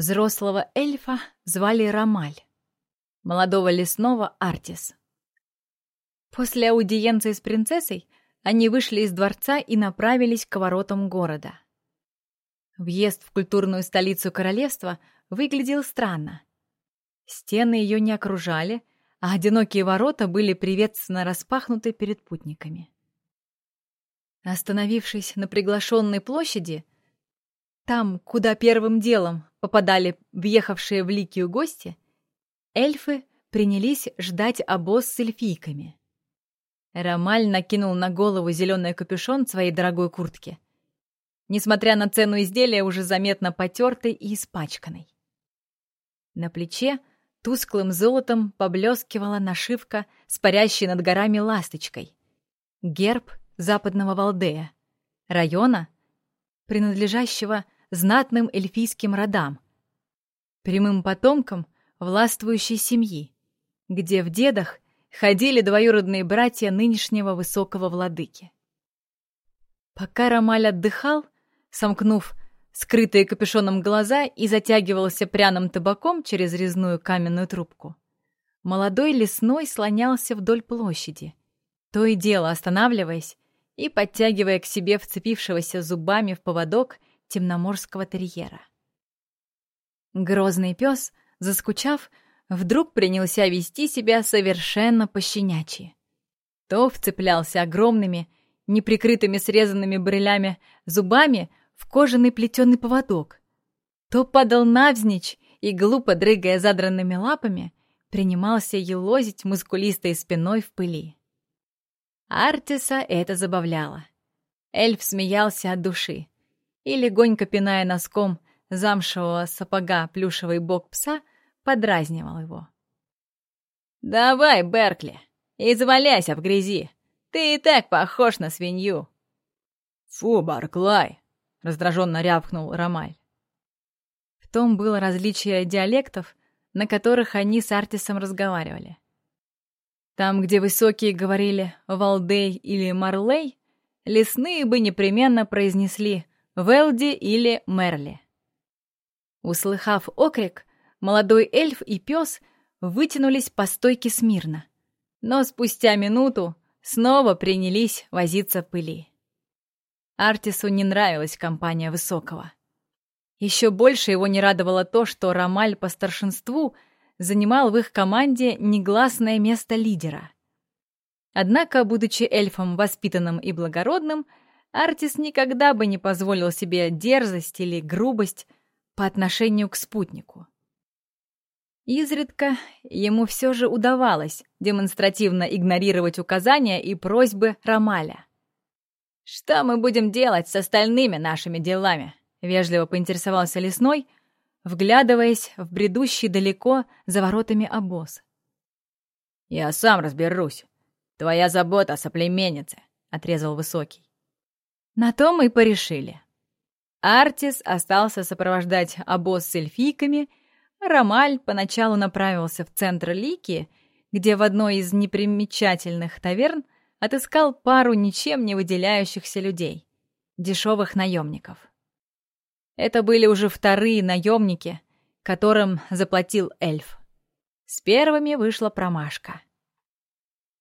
Взрослого эльфа звали Рамаль, молодого лесного — Артис. После аудиенции с принцессой они вышли из дворца и направились к воротам города. Въезд в культурную столицу королевства выглядел странно. Стены ее не окружали, а одинокие ворота были приветственно распахнуты перед путниками. Остановившись на приглашенной площади, там, куда первым делом попадали въехавшие в Ликию гости, эльфы принялись ждать обоз с эльфийками. Ромаль накинул на голову зеленый капюшон своей дорогой куртки. Несмотря на цену изделия, уже заметно потертый и испачканный. На плече тусклым золотом поблескивала нашивка с парящей над горами ласточкой. Герб западного Валдея, района, принадлежащего знатным эльфийским родам, прямым потомкам властвующей семьи, где в дедах ходили двоюродные братья нынешнего высокого владыки. Пока Ромаль отдыхал, сомкнув скрытые капюшоном глаза и затягивался пряным табаком через резную каменную трубку, молодой лесной слонялся вдоль площади, то и дело останавливаясь и подтягивая к себе вцепившегося зубами в поводок темноморского терьера. Грозный пес, заскучав, вдруг принялся вести себя совершенно пощенячьи. То вцеплялся огромными, неприкрытыми срезанными брелями зубами в кожаный плетеный поводок, то падал навзничь и, глупо дрыгая задранными лапами, принимался елозить мускулистой спиной в пыли. Артиса это забавляло. Эльф смеялся от души и, легонько пиная носком замшевого сапога плюшевый бок пса, подразнивал его. «Давай, Беркли, изваляйся в грязи. Ты и так похож на свинью». «Фу, Барклай!» — раздраженно рявкнул Ромаль. В том было различие диалектов, на которых они с Артисом разговаривали. Там, где высокие говорили «Валдей» или «Марлей», лесные бы непременно произнесли Велди или Мерли. Услыхав окрик, молодой эльф и пес вытянулись по стойке смирно, но спустя минуту снова принялись возиться в пыли. Артису не нравилась компания Высокого. Еще больше его не радовало то, что Ромаль по старшинству занимал в их команде негласное место лидера. Однако, будучи эльфом воспитанным и благородным, Артис никогда бы не позволил себе дерзость или грубость по отношению к спутнику. Изредка ему все же удавалось демонстративно игнорировать указания и просьбы Ромаля. «Что мы будем делать с остальными нашими делами?» — вежливо поинтересовался Лесной, вглядываясь в бредущий далеко за воротами обоз. «Я сам разберусь. Твоя забота о соплеменнице», — отрезал Высокий. На то мы и порешили. Артис остался сопровождать обоз с эльфийками, Ромаль поначалу направился в центр Лики, где в одной из непримечательных таверн отыскал пару ничем не выделяющихся людей, дешевых наемников. Это были уже вторые наемники, которым заплатил эльф. С первыми вышла промашка.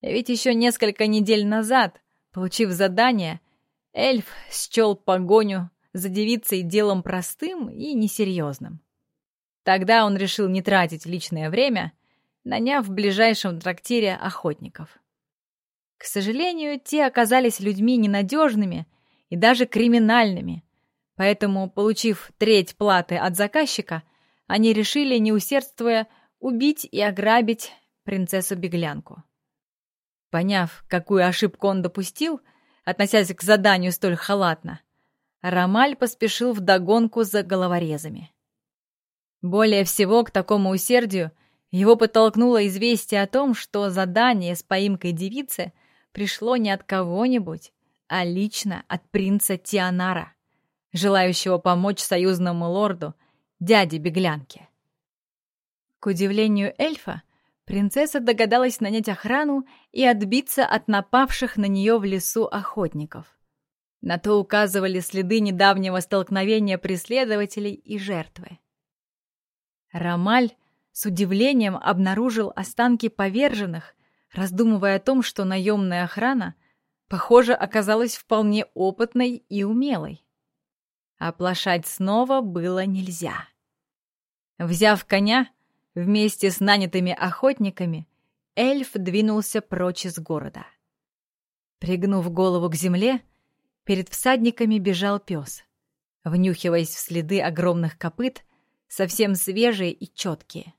Ведь еще несколько недель назад, получив задание, Эльф счел погоню за девицей делом простым и несерьезным. Тогда он решил не тратить личное время, наняв в ближайшем трактире охотников. К сожалению, те оказались людьми ненадежными и даже криминальными, поэтому, получив треть платы от заказчика, они решили, не усердствуя, убить и ограбить принцессу-беглянку. Поняв, какую ошибку он допустил, относясь к заданию столь халатно, Ромаль поспешил вдогонку за головорезами. Более всего к такому усердию его подтолкнуло известие о том, что задание с поимкой девицы пришло не от кого-нибудь, а лично от принца Тианара, желающего помочь союзному лорду, дяде беглянки. К удивлению эльфа, принцесса догадалась нанять охрану и отбиться от напавших на нее в лесу охотников. На то указывали следы недавнего столкновения преследователей и жертвы. Ромаль с удивлением обнаружил останки поверженных, раздумывая о том, что наемная охрана, похоже, оказалась вполне опытной и умелой. Оплошать снова было нельзя. Взяв коня, вместе с нанятыми охотниками, эльф двинулся прочь из города. Пригнув голову к земле, перед всадниками бежал пес, внюхиваясь в следы огромных копыт, совсем свежие и четкие.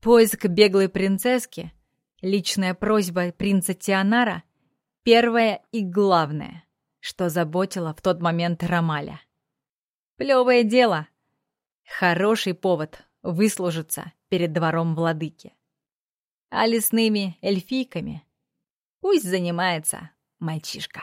Поиск беглой принцесски, личная просьба принца Тианара — первое и главное, что заботило в тот момент Ромаля. Плевое дело. Хороший повод выслужиться перед двором владыки. А лесными эльфийками пусть занимается мальчишка.